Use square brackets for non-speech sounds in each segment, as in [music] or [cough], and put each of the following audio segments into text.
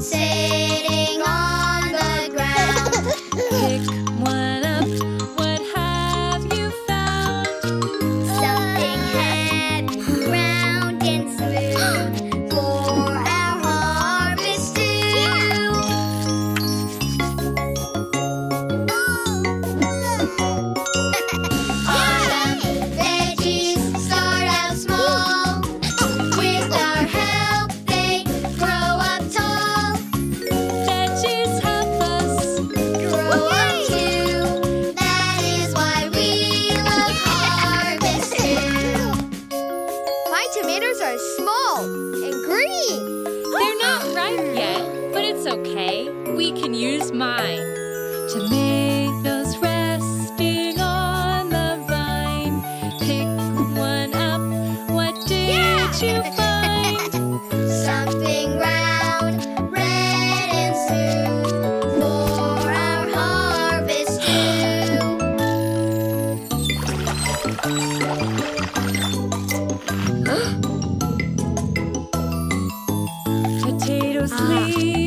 say small and green. They're not ripe yet, but it's okay. We can use mine. to make those resting on the vine. Pick one up. What did yeah. you find? [laughs] Something round. 爱。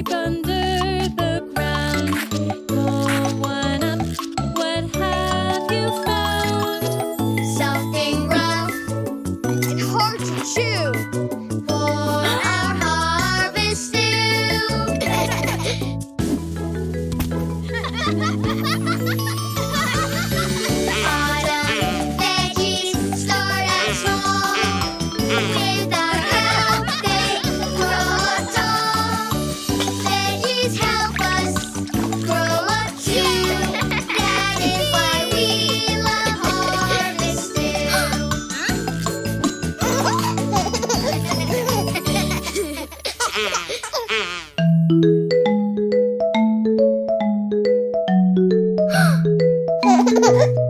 Ha ha ha!